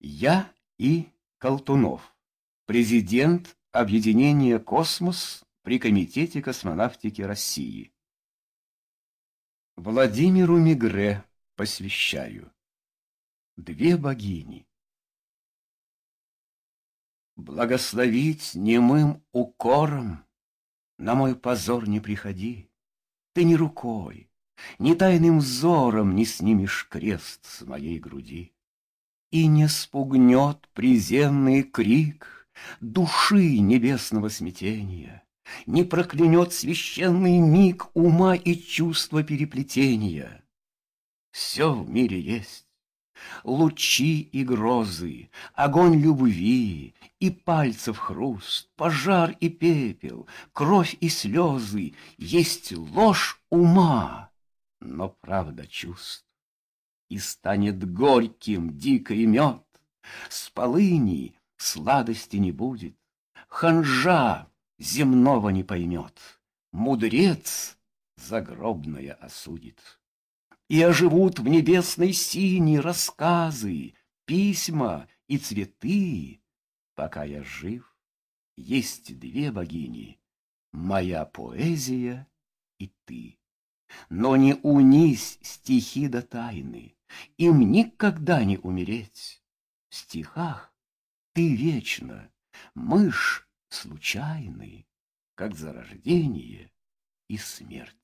Я и Колтунов, президент объединения «Космос» при Комитете космонавтики России. Владимиру Мигре посвящаю. Две богини. Благословить немым укором На мой позор не приходи. Ты ни рукой, ни тайным взором Не снимешь крест с моей груди. И не спугнет приземный крик Души небесного смятения, Не проклянет священный миг Ума и чувства переплетения. Все в мире есть. Лучи и грозы, огонь любви, И пальцев хруст, пожар и пепел, Кровь и слезы, есть ложь ума, Но правда чувств и станет горьким дикий мед. С полыни сладости не будет, ханжа земного не поймет, мудрец загробное осудит. И оживут в небесной сине рассказы, письма и цветы. Пока я жив, есть две богини, моя поэзия и ты. Но не унись стихи до тайны, им никогда не умереть. В стихах ты вечно, мышь случайный, как зарождение и смерть.